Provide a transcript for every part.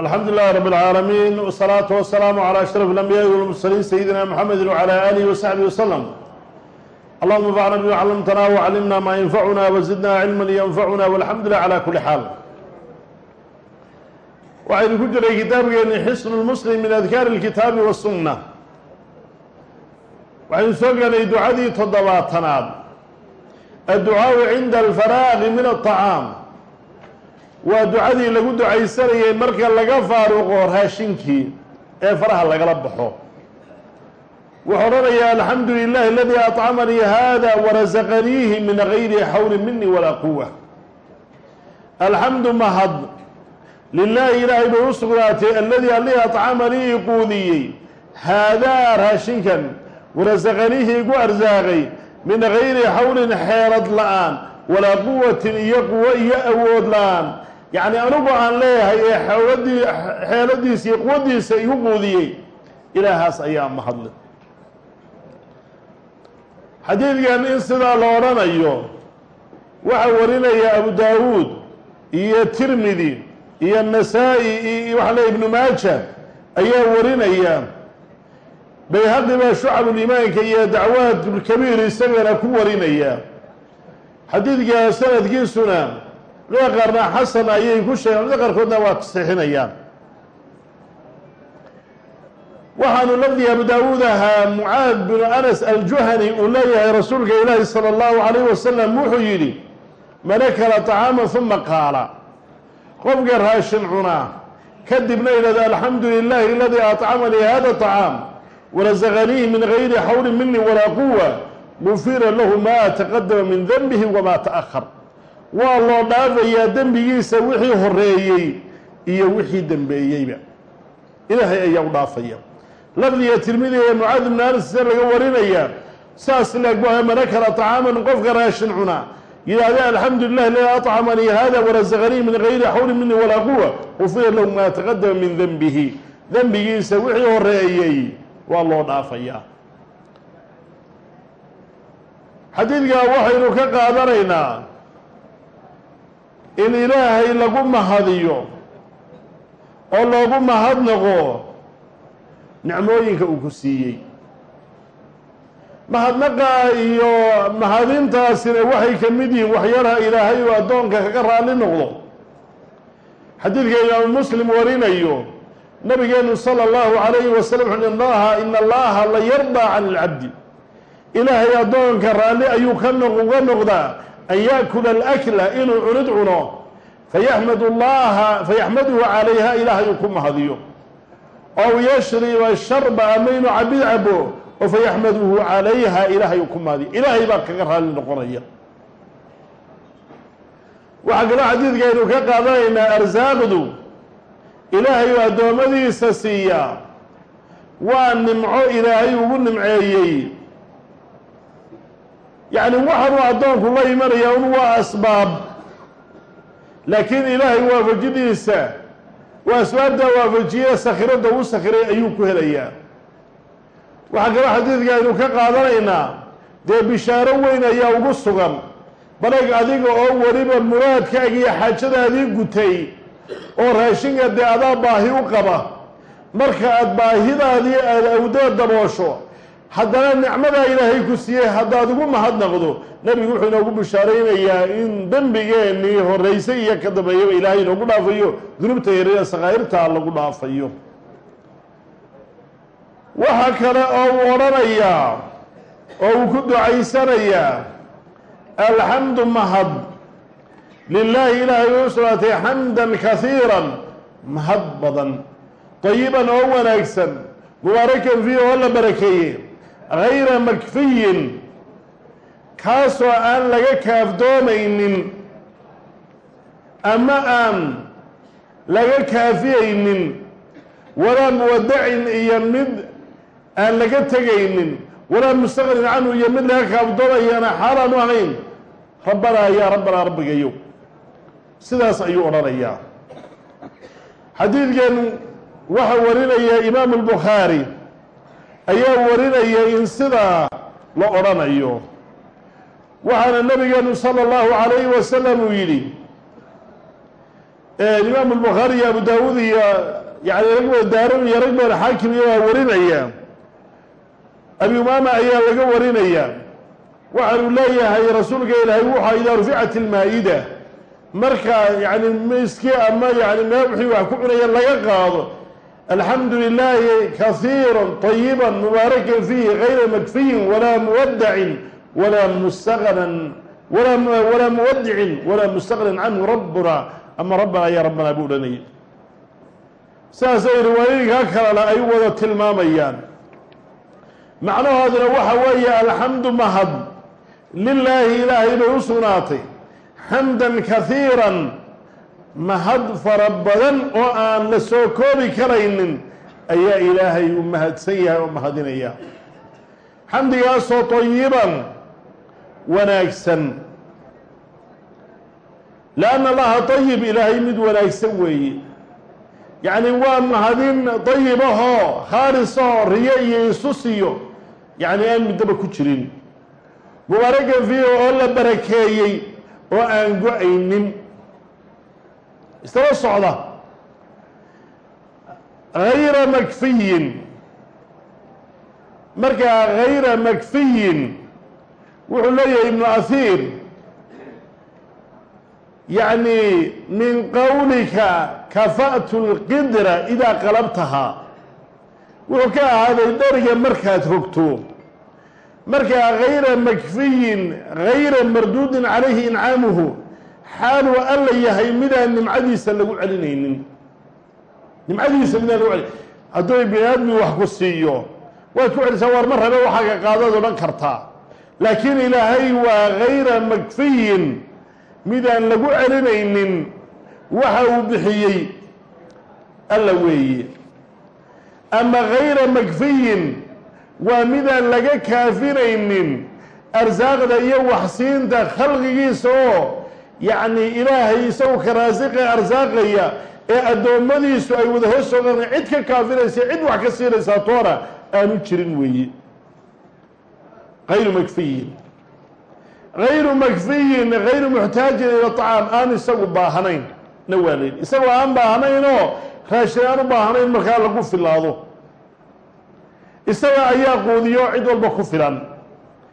alxamdu lilahi rab اlcaalamiin wsalaatu wasalaamu calى ashraf اlambiyaai walmursaliin sayidina mxamedi wcalى alihi wasaxbihi waslm allahuma anfacna bima clamtana wclimna maa yanfacuna wzidna cilma ynfacuna walxamdu lilah cala kuli xaal waxaynu ku jiray kitaabkeeni xisnu lmuslim min adkaari اlkitaabi wasunna waxaynu soo gaanay ducadii toddobaatanaad adducaau cinda alfaraaqi min aلطacaam waa ducadii lagu ducaysanayay marka laga faaruqo raashinkii ee faraha lagala baxo. Wuxuu odhanayaa alxamdu lilahi aladii aطcamanii hada warasaqaniihi min gayri xawli mini walaa quwa alxamdu mahad. Lilaahi ilaahay bay u sugnaatay aladii alii aطcamanii iquudiyey haadaa raashinkan warasaqaniihi igu arsaaqay min gayri xawlin xeelad la'aan walaa quwatin iyo quwo iyo awood la'aan yacni anigu aan leeyahay ee xooladii xeeladiisa iyo quwaddiisa igu quudiyey ilaahaas ayaa mahadle xadiidkan in sidaa la odhanayo waxaa warinaya abu daawuud iyo tirmidi iyo nasaa-i iyo waxa le ibnu maaja ayaa warinaya bayhaqi baa shucabulimaanka iyo dacwaadulkabiir isagana ku warinaya. Xadiidka sanadkiisuna mida qaarna xasan ayay ku sheegeen mida qaarkoodna waa tasxiixinayaan waxaanu lafdiga abu daawuud ahaa mucaad binu anas aljuhani uu leeyahay rasuulka ilaahi salى اllahu alayh wasalam wuxuu yidhi man akala طacaama huma qaala qofka raashin cunaa kadibna yidhahdo alxamdu lilahi aladii aطcamanii hada طacaam warasaqaniihi min gayri xawli mini walaa quwa gufira lahu ma taqadama min denbihi wama taأhar waa loo dhaafayaa dembigiisa wixii horeeyey iyo wixii dembeeyeyba ilaahay ayaa u dhaafaya. Lafdiga tirmidi ee mucaad ibnu anas se laga warinaya saas laag mana kala طacaaman qofka raashin cunaa yidhaahda alxamdu lilah ladi aطcamanii hada warasaqanii min gayri xawli mini walaa quwa gufira lahu maa taqadama min denbihi dembigiisa wixii horeeyey waa loo dhaafayaa xadiidkaa waxaynu ka qaadanaynaa in ilaahay lagu mahadiyo oo loogu mahadnaqo nicmooyinka uu ku siiyey. Mahadnaqa iyo mahadintaasina waxay ka mid yihiin waxyaalaha ilaahay uu addoonka kaga raalli noqdo. Xadiidka imaamu muslim warinayo nabigeenu sala allahu calayhi wasalam wuxu allaha ina allaha la yardaa can ilcabdi ilaahay addoonka raalli ayuu ka uga noqdaa an yaakula alakla inuu cunid cuno fayaxmad llaha fayaxmaduhu calayha ilaahay uu ku mahadiyo. Ow yashriba sharba ama inuu cabid cabo oo fayaxmaduhu calayha ilaahay uu ku mahadiyo. Ilaahay baa kaga raalli noqonaya. Waxaa kaloo xadiidka aynu ka qaadanaynaa arsaaqdu ilaahay uu addoommadiisa siiyaa. Waa nimco ilaahay ugu nimceeyey yacni waxanuu addoonku la imanaya un waa asbaab. Laakiin ilaahay waafajidiisa waa asbaabtaa waafajiye sakhiradda uu sakhiray ayuu ku helayaa. Waxaa kaloo xadiidka aynu ka qaadanaynaa dee bishaaro weyn ayaa ugu sugan. Balag adiga oo weliba muraadkaaga iyo xaajadaadii gutay oo raashinka dee adaa baahi u qaba. Marka aada baahidaadii aada awdada haddana nicmadaa ilaahay ku siiyey haddaad ugu mahadnaqdo nebigu wuxuu inoogu bishaaraynayaa in dembigeenii horeysay iyo ka dambeeyaba ilaahay inoogu dhaafayo dunuubta yaryada sakaa'irtaa lagu dhaafayo. Waxa kale oo uu odhanayaa oo uu ku ducaysanayaa alxamdu mahad. Lilaahi ilaahay u sugnaatay xamdan kasiiran mahad badan dayiban oo wanaagsan mubaarakan fiih oo la barakeeye gayra makfiyin kaasoo aan laga kaafdoomaynin ama aan laga kaafiyaynin walaa muwadacin iyo mid aan laga tegaynin walaa mustaqnin canhu iyo mid laga kaafdoomayana xaalaanu ahayn rabbanaa yaa rabbanaa rabbigayow sidaas ayuu odhanayaa xadiidkan waxaa warinaya imaamu albukhaari ayaa warinaya in sidaa la odhanayo. Waxaana nabigeenu sala allahu calayhi wasalam uu yidhi imaam albukhaari iyo abu daawuud iyo yani rag daaran iyo rag badan xaakim iyo waa warinaya. Abi umaama ayaa laga warinaya. Waxaanu leeyahay rasuulka ilaahay wuxaa idaa ruficat ilmaa-ida marka yani miski ama yani mee wixii wax ku cunaya laga qaado lilaahi kasiira طayiba mubaarakan fiihi gayra makfiyin walaa muwadacin walaa mustaqnan walaa muwadicin walaa mustaqnan canhu rabbuna. Ama rabbana ya rabbana buu odhanayay saasay riwaayooyinkaa kalena ay wada tilmaamayaan. Macnahooduna waxa weeye alxamdu mahad. Lilaahi ilaahay bay u sugnaatay. Xamdan kahiiran mahad fara badan oo aan la soo koobi karaynin ayaa ilaahay u mahadsan yahay oo mahadinaya. Xamdigaasoo tayiban wanaagsan. Lianna allaha tayib ilaahay mid wanaagsan weeye yacni waa mahadin dayibahoo khaarisahoo riyo iyo isusiyo yacni aan middaba ku jirin. Mubaarakan fiihi oo la barakeeyey oo aan go'aynin istaba socda? Hayra makfiyin. Markaa hayra makfiyin wuxuu leeyahay ibnu ahiir yacni min qowlika kafa'tu lqidra idaa qalabtahaa wuxuu ka ahaaday dheriga markaad rogto markaa hayra makfiyin hayra marduudin calayhi incaamuhu xaaluu alla yahay midaan nimcadiisa lagu celinaynin. Nimcadiisa midaan lagu celin. Hadduu bini aadmi wax ku siiyo waad ku celisaa waar ma rabe waxaaga qaadaad odhan kartaa laakiin ilaahay waa hayra makfiyin midaan lagu celinaynin waxa uu bixiyey alla weeye. Ama hayra makfiyin waa midaan laga kaafinaynin. Arsaaqda iyo waxsiinta khalqigiisa oo yacni ilaahay isagu ka raasiqa arsaaqaya ee addoommadiisu ay wada hoos soogaan cid ka kaafinaysa cid wax ka siinaysaa toona aanu jirin weeye hayru makfiyin. Hayru makfiyin hayru muxtaajin ila طacaam aan isagu baahnayn na waa layidhi isagoo aan baahnayn oo raashin aan u baahnayn markaa lagu filaado isaga ayaa quudiyo cid walba ku filan.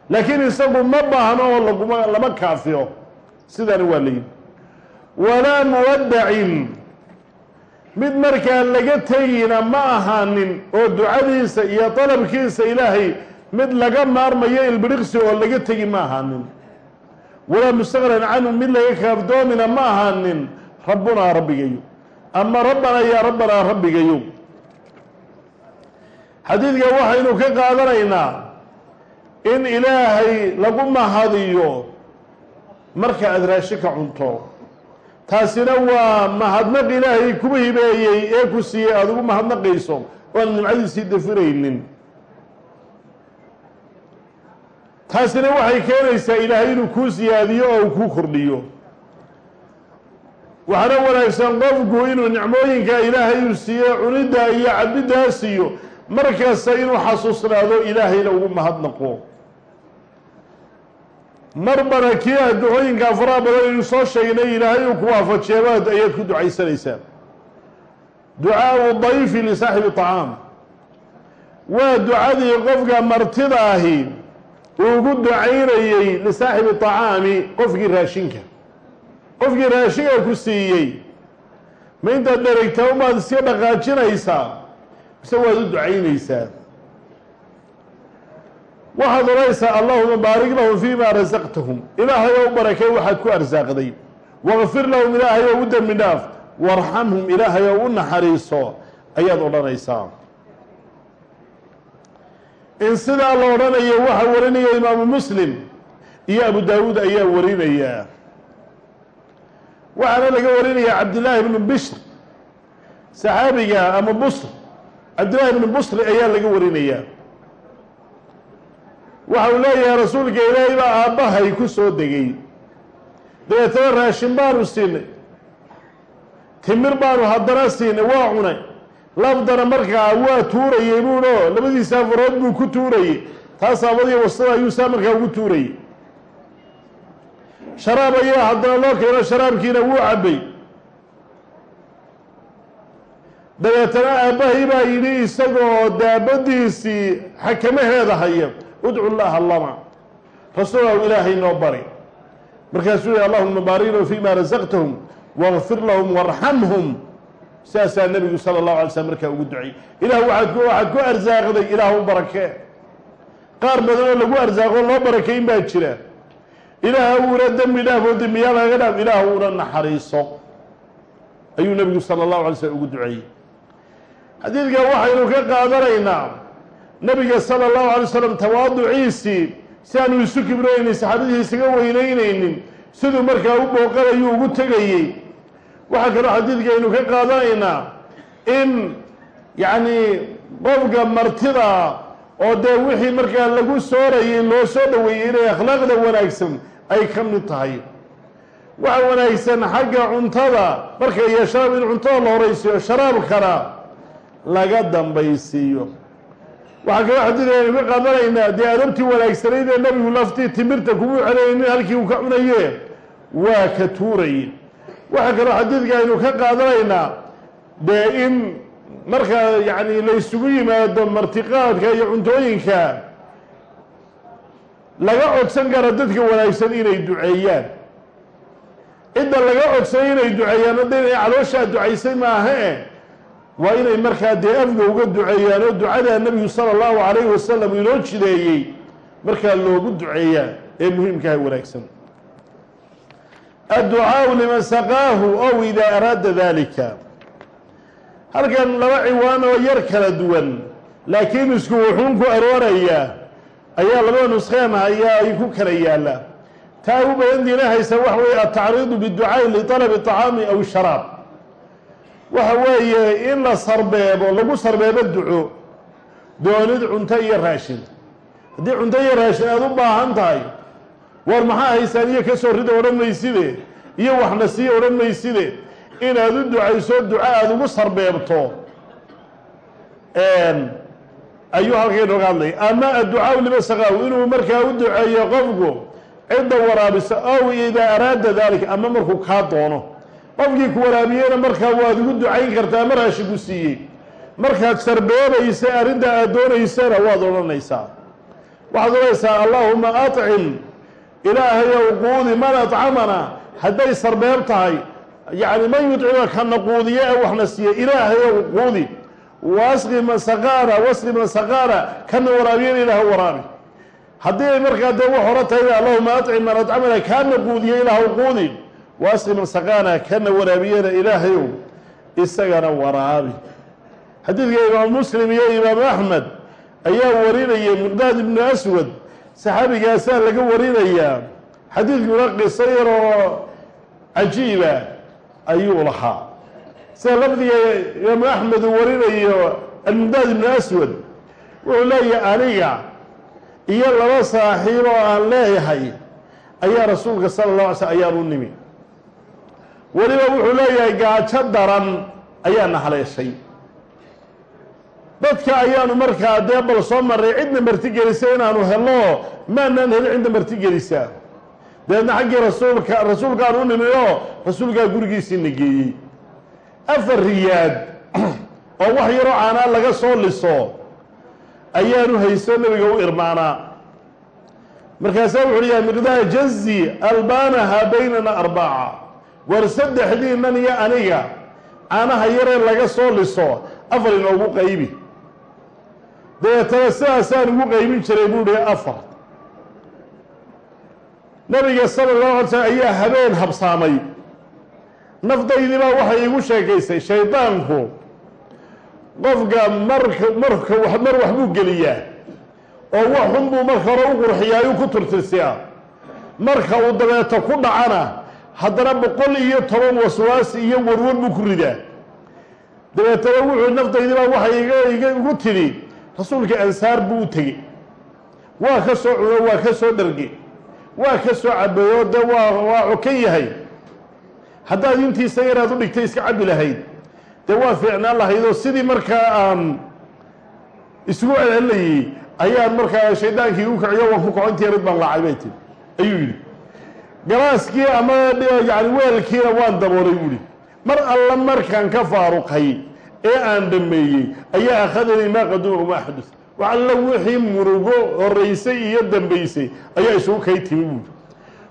Laakiin isagu ma baahno oo laguma lama kaafiyo sidaana waa layidhi walaa muwadacin mid markaa laga tegina ma ahaanin oo ducadiisa iyo dalabkiisa ilaahay mid laga maarmayo ilbiriqsi oo laga tegi ma ahaanin. Walaa mustaqnan canhu mid laga kaafdoomina ma ahaanin. Rabbunaa rabbigayo ama rabbanaa yaa rabbanaa rabbigayo xadiidka waxaynu ka qaadanaynaa in ilaahay lagu mahadiyo marka aada raashinka cunto taasina waa mahadnaq ilaahay kuba hibeeyey ee ku siiyey aada ugu mahadnaqayso oan nimcadiisii dafiraynin. Taasina waxay keenaysaa ilaahay inuu kuu siyaadiyo oo uu kuu kordhiyo. Waxaana wanaagsan qofku inuu nicmooyinka ilaahay uu siiye cunidda iyo cabiddaa siiyo mar kasta inuu xasuusnaado ilaahayna ugu mahadnaqo marbana kii a ducooyinkaa faraha badan aynu soo sheegnay ilaahay uu ku waafajeebaad ayaad ku ducaysanaysaa ducaau dayfi lisaaxibi طacaam waa ducadii qofka martida ahi uu ugu ducaynayey lisaaxibi طacaami qofkii raashinka. Qofkii raashinka ku siiyey. Ma intaad dheregta umaad iska dhaqaajinaysaa mise waad u ducaynaysaa waxaad odhanaysaa allahuma baarik lahum fii ma rasaqtahum ilaahay oo u barakay waxaad ku arsaaqday. Waqfir lahum ilaahay oo u dembi dhaaf. Warxamhum ilaahay oo u naxariiso. Ayaad odhanaysaa in sidaa la odhanayo waxaa warinaya imaamu muslim iyo abu daawuud ayaa warinayaa waxaana laga warinaya cabdillaahi bnu bishr saxaabiga ama busr. Cabdillahi bnu busri ayaa laga warinayaa waxa uu leeyahay rasuulka ilaahay baa aabbahay ku soo degay. Dabeetana raashin baanu siinay. Timir baanu haddana siinay waa cunay. Lafdana markaa waa tuurayey buuno labadiisa farood buu ku tuurayey taas aabadiya wastada ayuu saa markaa ugu tuurayey sharaab ayaa haddana loo keeno sharaabkiina wuu cabbay. Dabeetana aabbahay baa yidhi isagoo daabadiisii xakamaheeda haya udcu llaha lana rasuulahu ilaahay noo bari. Markaasuu yihi allahuma baariklahu fima rasaqtahum wagfir lahum warxamhum saasaa nebigu sala allahu alay slm markaa ugu ducay. Ilah waaad waxaad ku arsaaqday ilaah u barakee qaar badan oo lagu arsaaqo loo barakayn baa jira. Ilaah uuna dembi dhaafoo dembiyaa lagaga dhaaf ilaah uuna naxariiso. Ayuu nebigu sala allahu alay slm ugu duceeyey xadiidkan waxaynu ka qaadanaynaa nebiga sala allahu alay slam tawaaduciisii si aanu isu kibraynin saxaabadii isaga weynaynaynin siduu markaa u booqanayuu ugu tegayey. Waxaa kaloo xadiidka aynu ka qaadanaynaa in yacni qofka martida oo dee wixii markaa lagu soorayay loo soo dhoweeyey inay akhlaaqda wanaagsan ay ka mid tahay. Waxa wanaagsan xagga cuntada marka iyo sharaab in cuntada la horaysiiyo sharaabkana laga dambaysiiyo waxaa kaloo xadiidka aynu ka qaadanaynaa. Dee adabtii wanaagsanayd ee nebigu laftii timirta kumuu celaynin halkii uu ka cunaye waa ka tuurayay waxaa kaloo xadiidka aynu ka qaadanaynaa. Dee in markaa yacni la ysugu yimaado martiqaadka iyo cuntooyinka laga codsan karo dadka wanaagsan inay duceeyaan. Cidda laga codsanay inay duceeyaan hadda inay calooshaa ducaysay maahae waa inay markaa dee afga uga duceeyaan oo ducadaa nebigu sala allahu calayhi wasalam inoo jideeyey markaa loogu duceeyaa ee muhiimkaha wanaagsan. Adducaau liman saqaahu ow idaa araada dalika halkan laba ciwaan oo yar kala duwan laakiin isku wuxuun ku arooraya ayaa labada nuskheen ayaa ay ku kala yaalla. Taa u badantiina haysa waxa weeye altacriidu biducaai liطalabi طacaami aw sharaab waxa weeye in la sarbeebo lagu sarbeebo duco doonid cunto iyo raashin. Haddii cunto iyo raashin aada u baahan tahay war maxaa haysaan iyo ka soo rida odhan mayside iyo waxna sii odhan mayside inaad u ducayso duco aada ugu sarbeebto. Ayuu halka inooga hadlay. Ama adducaau lima saqaahu inuu markaa u duceeyo qofku cidda waraabisa ow idaa araada daalika ama markuu kaa doono qofkii ku waraabiyeyna markaa waad ugu ducayn kartaa mar hashigu siiyey. Markaad sarbeebaysa arrinta aad doonaysana waad odhanaysaa. Waxaad odhanaysaa allaahuma acim ilaahayow quudi man acamana hadday sarbeeb tahay yacni man yudcima kana quudiye ee waxna siiye ilaahayow quudi wasqi man saqaana wasqi man saqaana kana waraabiyena ilaah waraabi haddii ay markaa dee wax hore tahay allahuma acim man acamana kaana quudiye ilaahw quudi wasqi man saqaana kana waraabiyena ilaahayow isagana waraabi. Xadiidka imaam muslim iyo imaam axmed ayaa warinayay miqdaad ibnu aswad saxaabigaasaa laga warinayaa xadiidkuna qiso yaroo cajiiba ayuu lahaa. Sida lafdiga imaamu axmed uu warinayo almiqdaad ibnu aswad wuxuu leeyahay aniga iyo laba saaxiib oo aan leeyahay ayaa rasuulka sala allah alay slm ayaan u nimi weliba wuxuu leeyahay gaajo daran ayaana haleeshay. Dadka ayaanu markaa dee bal soo marray cidna martigelisa inaanu helno maanaan helin cidna martigelisa dabeedna xaggii rasuulka rasuulkaan u nimi oo rasuulkaa gurigiisiina geeyey afar riyaad oo wax yaroo caanaa laga soo liso ayaanu hayso nebiga u irmaanaa. Markaasaa wuxu uhi yaa miqdaar jazi albaanaha baynana arbaca war saddexdiinan iyo aniga caanaha yaree laga soo liso afar inoogu qaybi. Dabeetana sidaasaan ugu qaybin jiray buu hi afar. Nabiga sala allahu alay slm ayaa habeen habsaamay. Nafdaydibaa waxay igu sheekaysay shaydaanku qofka marka marka mar wax buu geliyaa oo wax xun buu marka hore u qurxiyaa u ku turtirsiyaa. Marka uu dabeeto ku dhacana haddana boqol iyo toban waswaas iyo warwar buu ku ridaa. Dabeetana wuxuu nafdaydibaa waxay igu tidhi rasuulka ansaar buu u tegey. Waa ka soo cuno waa ka soo dharge. Waa ka soo cabeeyo de waa waa cokan yahay. Haddaad intiisa yaraad u dhigtay iska cabi lahayd. Dee waa fiicnaan lahayd oo sidii markaa aan isugu celcelinayey ayaan markaa shaydaankii u kaciyo waan ku kaco intii baan laacay bay tiri ayuu yidhi galaaskii ama yani weelkiina waan daboolay buu yihi mar alla markaan ka faaruqay ee aan dhameeyey ayaa akhadanii maa qaduma wamaa xadus wax alla wixii murugo horaysay iyo dambaysay ayaa isugu kay timi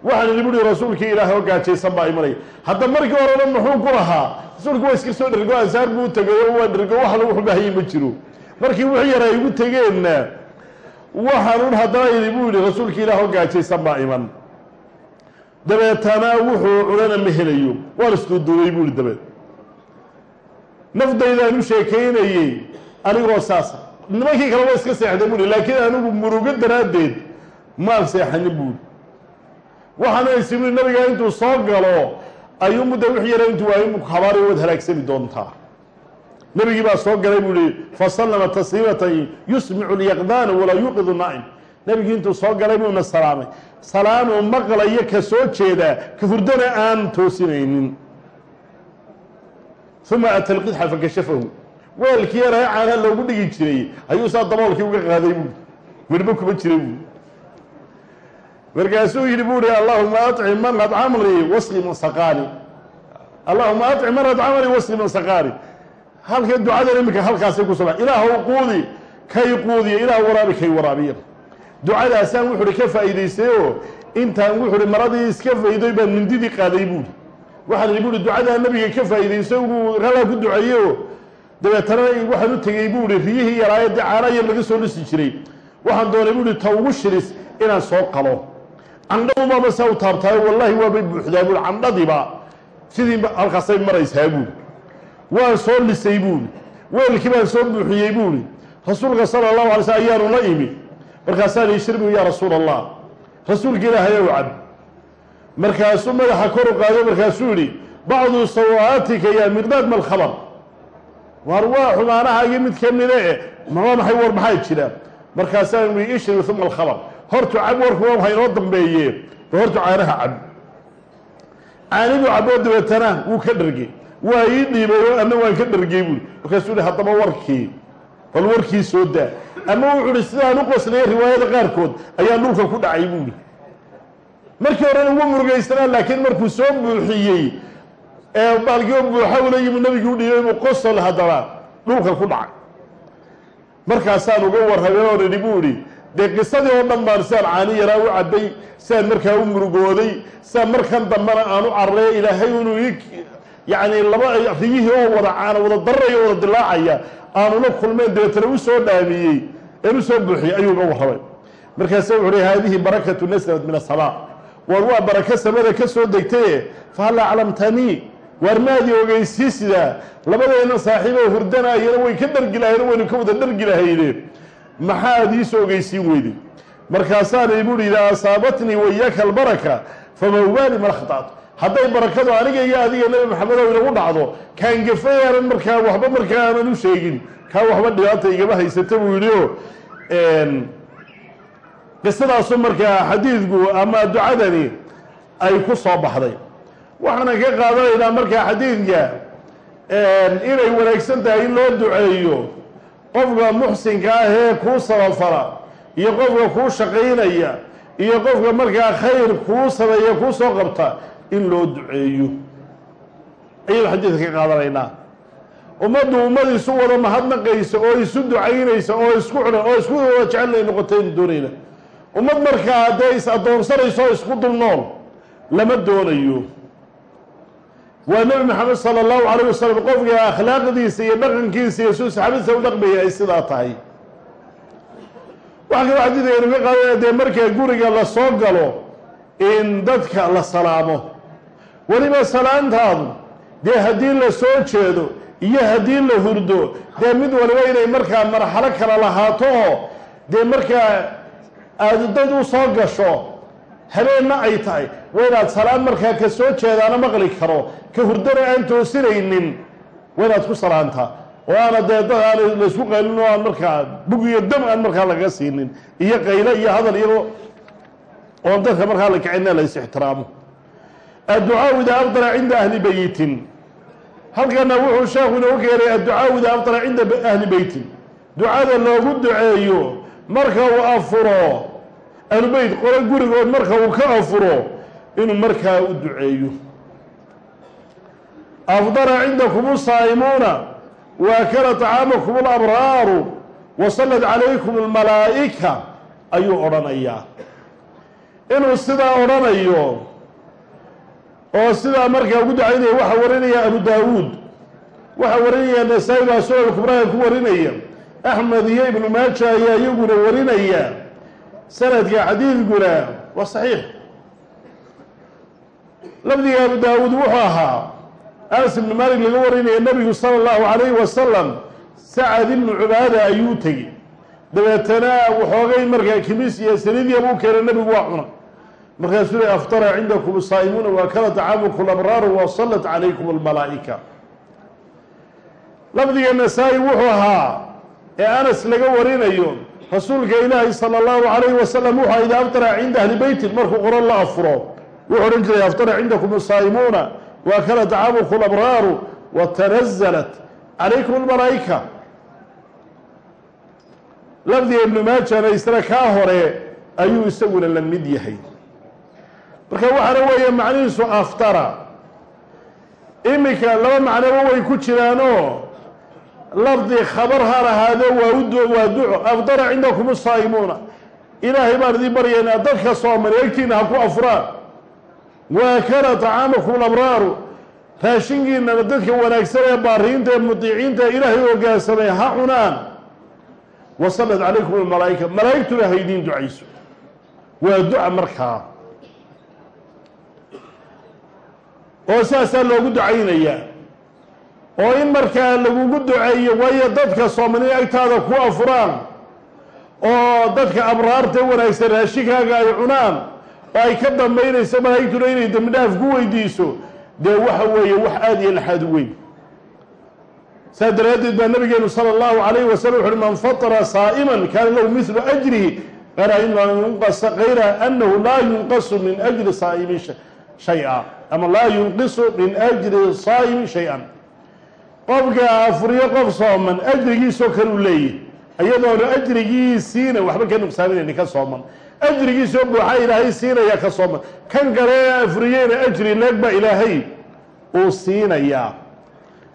waxaan idhi buuri rasuulkii ilaah oo gaajaysan baa imanaya hadda markii horena muxuu ku lahaa? Rasuulku waa iska soo dhergo ansaar buu tegayo waa dhergo wax lagu xubahayey ma jiro. Markii wixii yar ay igu tegeenna waxaanun haddana idi buu yihi rasuulkii ilaah oo gaajaysan baa iman dabeetana wuxuu cunana ma helayo. Waan isduuduubay buu ihi dabeed nafdaydaan u anigoo saasa. Nimankii kale waa iska seexday buu ihi laakiin anigu murugo daraaddeed maan seexanin buuri waxaana isi bui nabiga intuu soo galo ayuu mudda wix yara intuu waayo habaari waad halaagsami doontaa. Nabigii baa soo galay buu ihi fasallama tasliimatan yusmicu lyaqdaana walaa yuuqidu naa'im nabigii intuu soo galay buuna salaamay salaamuu maqlayo ka soo jeedaa ka hurdana aan toosinaynin. Uma ata lqidxa fakashafahu weelkii yarae caanaha loogu dhigi jiray ayuu saa daboolkii uga qaaday buui werba kuma jira buui markaasuu yidhi bu uhi allahuma acim man adcamanii wasqi man saqaani. Allahuma acim man adcamanii wasqi man saqaani. Halka ducadan iminka halkaasay ku soo ilaahw quudi kay quudiya ilaah waraabi kay waraabiya ducadaasaan wuxuuhi ka faa'iidaystayoo intaan wuxuuhi maradii iska faydoy baan mindidii qaaday buuri waxaan idhi buuhi ducadaa nabiga ka faa'iidaystay uu ralaa ku duceeyeoo dabeetana waxaan u tegey buuhi riyihii yaraaye dee caana yar laga soo dhisi jiray. Waxaan doonay buuhi ta ugu shiris inaan soo qalo. Candhadubaaba saa u taabtaayo wallaahi waabay buuxdaa buui candhadiiba sidii halkaasay maraysaa buuri waan soo lisay buuri weelkii baan soo buuxiyey buuri rasuulka sala allahu alay slm ayaanu la imi markaasaan ishirbigu yaa rasuula allah rasuulka ow cab markaasuu madaxa kor u qaado markaasuu yidhi bacdu sawaatika yaa miqdaad ma alkhabar waar waa xumaanahaagii mid ka mida e waa maxay war maxaa jira? Markaasaan ui ishribu uma alkhabar hortu cab warku waa maxay? Inoo dambeeye hortu caanaha cab caanidu caboo dabeetana wuu ka dhargay waa ii dhiibay ama waan ka dhargay buuri markaasuu hi haddaba warkii bal warkii soo daa. Ama wuxuu hi sidaan u qoslaya riwaayada qaarkood ayaa dhulka ku dhacay buuri markii horena ugu murugaysanaa laakiin markuu soo buuxiyey ee baalkio buuxa ula yimi nabigii u dhiibay qosol haddana dhulka ku dhacay. Markaasaan uga warramay oo nidhi buu idhi dee qisadii oo dhan baan sidaan caani yaraa u cabbay sidaan markaa u murugooday sidaan markan dambena aan u carray ilaahay inuu yacni laba riyihii oo wada caana wada dararaya o wada dilaacaya aanula kulmeen dabeetana u soo dhaamiyey een u soo buuxiyey ayuu uga warramay. Markaase wuxu uhi haadihi barakatu naslad min asamaa war waa barako samada ka soo degtaye fahal aclamtanii waar maadii ogeysiisidaa labadeenna saaxiiboo hurdanayana way ka dhargi waynu ka wada dhargi lahayne maxaad iisoo ogeysiin weyday? Markaasaanay buuhi idaa asaabatnii wayaaka albaraka fama ubaali man khataat hadday barakadu aniga iyo adiga nebi maxamedow inagu dhacdo kaan gafayaanan markaa waxba markaa aanan u sheegin. Kaa waxba dhibaata igama haysata buu yidhi o qisadaasu markaa xadiidku ama ducadani ay ku soo baxday. Waxaanan ka qaadanaynaa markaa xadiidka inay wanaagsan tahay in loo duceeyo qofka muxsinka ah ee kuu sabafala iyo qofka kuu shaqaynaya iyo qofka markaa khayr kuu sameeya kuu soo qabta in loo duceeyo. Ayaynu xadiidka ka qaadanaynaa. Ummaddu ummad isu wada mahadnaqaysa oo isu ducaynaysa oo isku cuna oo isku wada jecelnay noqotaynu doonayna. Ummad markaa dee is addoonsanaysa oo isku dul nool lama doonayo. Waa nebi maxamed sala allahu calayh wasalam qofka akhlaaqdiisa iyo dhaqankiisa iyo suu saxaabadiisa u dhaqmaya ay sidaa tahay. Waxa kaloo xadiidka aynu ka qaadanaya dee markaa guriga la soo galo in dadka la salaamo weliba salaantaadu dee haddii la soo jeedo iyo haddii la hurdo dee mid waliba inay markaa marxalo kala lahaato oo dee markaa aada dad u soo gasho habeenna ay tahay. Waa inaad salaan markaa ka soo jeedaana maqli karo ka hurdana aan toosinaynin waa inaad ku salaantaa oo aana dee dad aan laysku qaylin oo aan markaa bug iyo dam aan markaa laga siinin iyo qaylo iyo hadal iyagoo oon dadka markaa la kicina la is-ixtiraamo adducaau idaa afdara cinda ahli beyitin halkana wuxuu sheekhu inoogu keenay adducaau idaa afdara cinda ahli beytin ducada loogu duceeyo marka uu afuro ahlubeyt qolo gurigood marka uu ka afuro inuu markaa u duceeyo afdara cindakum usaa'imuuna waakala طacaamakum اlabraaru wasallat calaykum اlmalaa'ika ayuu odhanayaa inuu sidaa odhanayo oo sidaa markaa ugu ducaynaya waxaa warinaya abu daawuud waxaa warinaya nasaa-i baa sunan kubraha ku warinaya. Axmed iyo ibnu maaja ayaa iyaguna warinaya sanadka xadiidkuna waa saxiix. Lafdiga abu daawuud wuxuu ahaa anas ibnu maalik laga warinaya nabigu sala allahu calayhi wasalam sacad ibnu cubaada ayuu tegey dabeetana waxoogay markaa kimis iyo saliidya buu keenay nabigu waa cuna markaasuu le aftara cindakum saa'imuuna waakala tacaamukum abraaru wasallat calaykum almalaa'ika lafdiga nasaa-i wuxuu ahaa ee anas laga warinayo rasuulka ilaahi sala allahu calayhi wasalam wuxua idaa aftara cinda ahli beytin markuu qoro la afuro. Wuxuu odhan jiray aftara cindakum asaa'imuuna waakala tacaamukum alabraaru watanazalat calaykum almalaa'ika lafdiga ibnu maajana isna kaa hore ayuu isaguna la yahay marka waxaana weeye macnihiisu aftara. Iminka laba macnoba way ku jiraanoo lafdi khabar ha lahaado waa waa duco. Afdara cindakum asaa'imuuna ilaahay baan idiin baryaynaa dadka sooman egtiina ha ku afuraan. Waakala tacaamakum alabraaru. Raashinkiinana dadka wanaagsan ee baariinta ee mutiiciinta ee ilaahay hoggaansamay ha cunaan. Wasallat calaykum almalaa'ika malaa'igtuna ha idiin ducayso. Waa duca markaa oo saasaa loogu ducaynayaa. oo in markaa lagugu duceeyo waayo dadka soomani agtaada ku afuraan oo dadka abraarta wanaagsan raashinkaaga ay cunaan oo ay ka dambaynayso malaa'igtuna inay dembi dhaaf ku weydiiso. Dee waxa weeye wax aada iyo laxaad weyn. Saa daraaddeed baa nabigeenu sala allahu calayhi wasalam wuxu uhi man fatara saa'iman kaana lahu midlu ajrihi. Kayra yunqasa kayra annahu laa yunqasu min ajri saa'imi shay-a ama laa yunqisu min ajri saa'imi shay-an. Qofka afuriyo qof sooman ajrigiisoo kale u leeyahy iyadoona ajrigiisiina waxba ka nuqsaaminayni ka sooman. Ajrigiisoo buuxa ilaahay siinaya ka sooman. Kan kale afuriyeyna ajri leeg baa ilaahay uu siinayaa.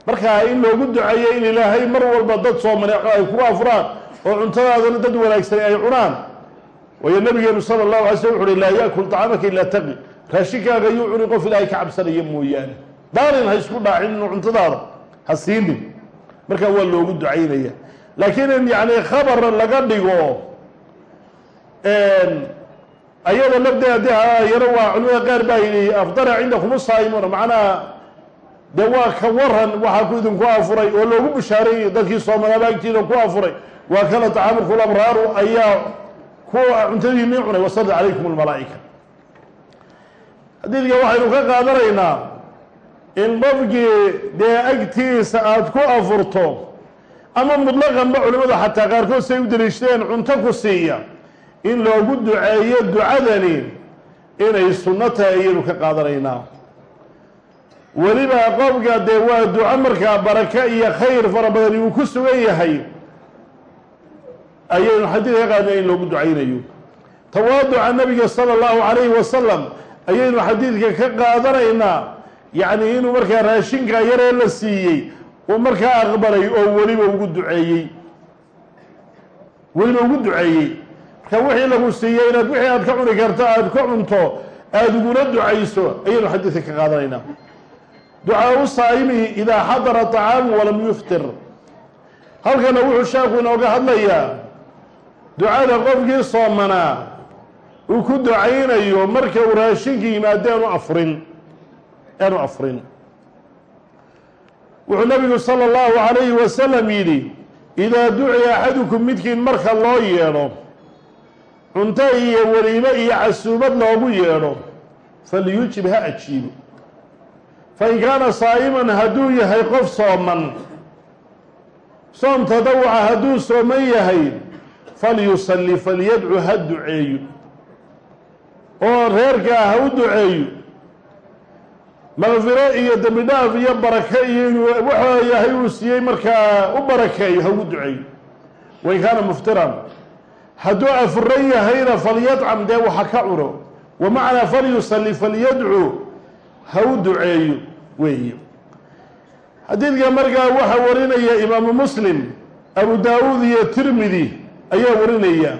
Markaa in loogu duceeyo in ilaahay mar walba dad soomane ay kugu afuraan oo cuntadaadana dad wanaagsani ay cunaan waayo nabigeenu sala allahu alay slm wuxu uhi laa yaakul طacamaka ilaa taqi raashinkaaga yuu cuni qof ilaahay ka cabsanaya mooyaane. Daalin ha isku dhaacin inuu cuntadaada ha siinin. Markaa waa loogu ducaynaya. Laakiin in yani khabar laga dhigo ayada lafdeeda de yaro waa culimada qaar baa yidhi afdara cindakum usaa'imuuna macnaha de waa ka waran waxaa ku idinku afuray oo loogu bushaareeyey dadkii soomanaaba agtiida ku afuray. Waa kala tacaamulku labraaru ayaa ku cuntadiinii cunay? Wasalla calaykum almalaa'ika xadiidka waxaynu ka qaadanaynaa in qofkii dee agtiisa aada ku afurto ama mutlaqanba culimmadu xataa qaarkood say u daliishadeen cunto ku siiya in loogu duceeyo ducadani inay sunno tahay ayaynu ka qaadanaynaa weliba qofka dee waa duco markaa baraka iyo khayr fara badani uu ku sugan yahay ayaynu xadiid ka qaadnay in loogu ducaynayo. Tawaaduca nabiga sala allahu calayhi wasalam ayaynu xadiidka ka qaadanaynaa yacni inuu markaa raashinka yaree la siiyey uu markaa aqbalay oo weliba ugu duceeyey. Weliba ugu duceeyey. Marka wixii lagu siiyey inaad wixii aad ka cuni karto aada ka cunto aada uguna ducayso ayaynu xadiidka ka qaadanaynaa ducaau saa'imi idaa xadara طacaamu walam yuftir. Halkana wuxuu sheekhu inooga hadlayaa ducada qofkii soomanaa uu ku ducaynayo marka uu raashinka yimaado aanu afrin aanu afrin wuxuu nabigu salى اllahu عalayhi wasalam yidhi idaa duciya axadukum midkiin marka loo yeedho cunto iyo weliimo iyo casuumad loogu yeedho falyujib ha ajiibo fain kaana saa'iman hadduu yahay qof sooman soom tadawuca hadduu sooman yahay falyusalli falyadcu ha duceeyo oo reerkaa ha u duceeyo. Maqfiro iyo dembi dhaaf iyo barake iyo inuu yahay uu siiyey markaa u barakeeyo ha ugu duceeyo. Wain kaana muftiran hadduu afuran yahayna falyadcam dee waxa ka cuno wa macnaa falyusalli falyadcu ha u duceeyo weeye. Xadiidka markaa waxaa warinaya imaamu muslim abu daawuud iyo tirmidi ayaa warinaya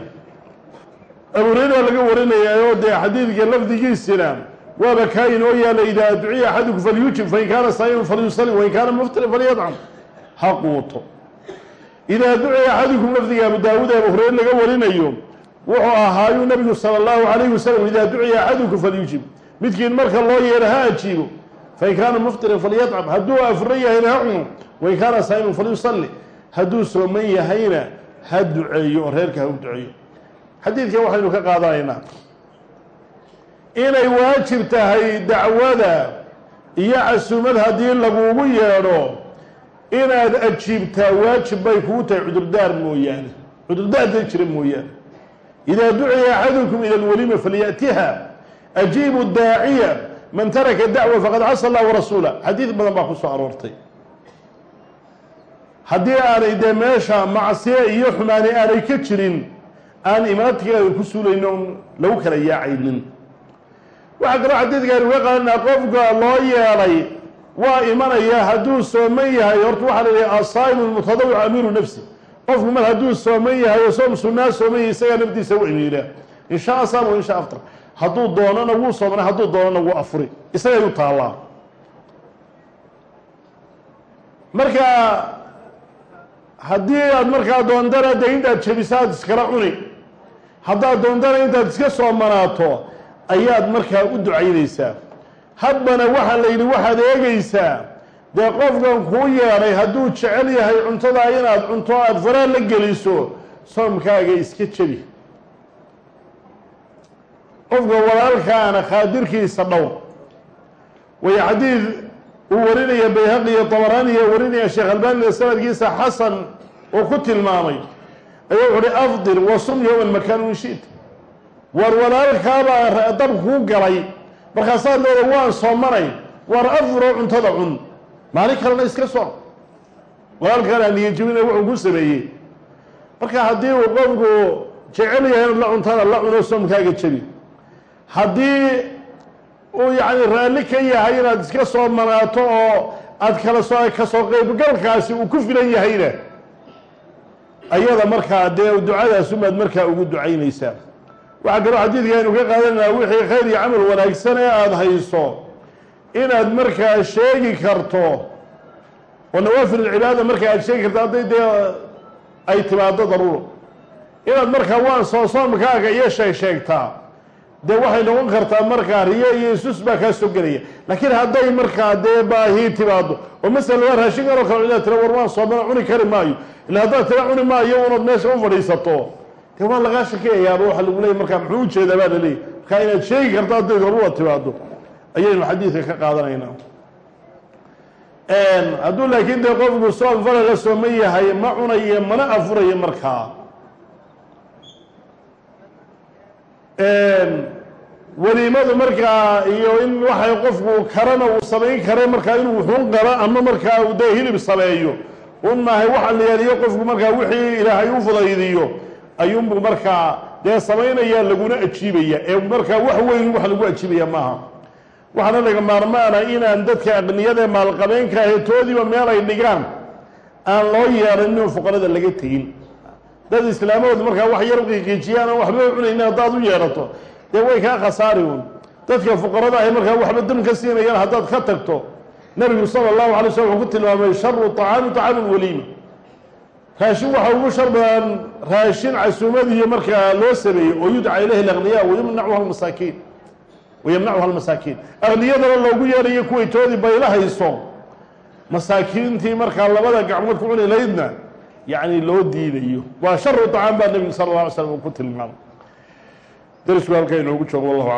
abu hureyra laga warinaya oo dee xadiidka lafdigiisina waaba kaa inoo yaalla idaa duciya axadukum falyujib fain kaana saa'iman falyusali wain kaana muftiran falyadcam. Ha quuto. Idaa duciya axadukum lafdiga abu daawuud ee abu hureyre laga warinayo wuxuu ahaayuu nabigu sala allahu calayhi wasalam idaa duciya axadukum falyujib. Midkiin marka loo yeedho ha ajiibo fain kaana muftiran falyadcam. Hadduu afuran yahayna ha cuno wain kaana saa'iman falyusalli hadduu sooman yahayna ha duceeyo oo reerka ha u duceeyo xadiidkan waxaynu ka qaadanaynaa. Inay waajib tahay dacwada iyo casuumad haddii lagugu yeedho inaad ajiibtaa waajib bay kuu tahay cudurdaar mooyaane. Cudurdaar day jira mooyaane. Idaa duciya axadukum ila lwaliima falya'tiha ajiibu daaciya man taraka dacwa faqad casa allah warasuula xadiid badan baa ku soo aroortay. Haddii aanay dee meesha macsiye iyo xumaani aanay ka jirin aan imaadkeeda ku suulayno lagu kala yaacaynin. Waxaa kaloo xadiidkan uga qaadanaa qofka loo yeelay waa imanaya hadduu sooman yahay. Horta waxaa la yihi asaa'imu lmutadawic amiiru nafsi. Qofku mar hadduu sooman yahay oo soom sunaa sooman yahay isagaa naftiisa u emiira in shaa saam wa in shaa aftar. Hadduu doonana wuu soomanay hadduu doonana wuu afuri. Isagay u taallaa. Marka haddii aad markaa doontana dee intaad jebiso aad iskala cuni haddaad doontana intaad iska soomanaato ayaad markaa u ducaynaysaa. Haddana waxaa la yidhi waxaad eegaysaa dee qofkan kuu yeedhay hadduu jecel yahay cuntadaa inaad cunto aada faraan la geliso soomkaaga iska jebi qofka walaalkaana khaadirkiisa dhow. Way xadiid uu warinaya bayhaqi iyo tabaraaniya warinaya sheekh albaanina sanadkiisa xasan oo ku tilmaamay ayaa wuxu uhi afdir wasum yowman makaanu in shita war walaalkaabaa dab kuu galay. Markaasaad leeda waan soomanay war afuro cuntada cun. Maalin kalena iska soom walaalkaana niyajabina wuxuu ku sameeyey. Marka haddii uu qofku jecel yahay inaad la cuntana la cuno soomkaaga jebi haddii uu yacni raalli ka yahay inaad iska soomanaato oo aad kala soo ka soo qeybgalkaasi uu ku filan yahayna ayada markaa dee ducadaasumaad markaa ugu ducaynaysaa. Waxaa kaloo xadiidka aynu ka qaadanaa wixii khayr iyo camal wanaagsan ee aada hayso inaad markaa sheegi karto oo nawaafil ilcibaada markaa aad sheegi karto hadday dee ay timaado daruuro. Inaad markaa waan soo soomkaaga iyo sheeg sheegtaa dee waxay noqon kartaa markaa riyo iyo isus baa kaa soo gelaya. Laakiin hadday markaa dee baahii timaado oo masala waa raashin karoo kale inaad tira war soomana cuni kari maayo. Ila haddaad tira cuni maayo unaad meesha u fadhiisato. Dee waa lagaa shakeeyayaaba waxaa lagu leeyay markaa muxuu u jeedaa baa laleeyahy markaa inaad sheegi karto hadday daruura timaado ayaynu xadiidka ka qaadanaynaa. Hadduu laakiin dee qofku soom fala la sooman yahay ma cunayo mana afurayo markaa weliimadu markaa iyo in waxay qofku karana uu samayn kare markaa inuu wuxuun qaro ama markaa dee hilib sameeyo un maahay waxa la yaaliyo qofku markaa wixii ilaahay u fudaydiyo ayuunbuu markaa dee samaynaya laguna ajiibaya. Ee markaa wax weyn wax lagu ajiibaya maaha. Waxaana laga maarmaana inaan dadka aqniyadae maalqabeenka ahe toodiiba meel ay dhigaan aan loo yeeran in fuqarada laga tegin. Dad islaamahooda markaa wax yar uqiiqiijiyaan aan waxba cunayna haddaad u yeedhato dee way kaa khasaari uun dadka fuqarada ahe markaa waxba dam ka siinayaan haddaad ka tagto nabigu sala allahu alay slam wuxuu ku tilmaamay sharu طacaami طacaamu waliima raashin waxa ugu shar badan raashin casuumadiiyo markaa loo sameeyey oo yudca ilayhi alaqniya wayumnacuha almasaakiin wayamnacuha almasaakiin aqniyadana loogu yeedhayo kuway toodii bayla hayso masaakiintii markaa labada gacmood ku cuni laydna yacni loo diidayo waa sharu طacaam baa nebigu sala اla alay slam uu ku tilmaamay darisku halkaa inoogu joogo wallahu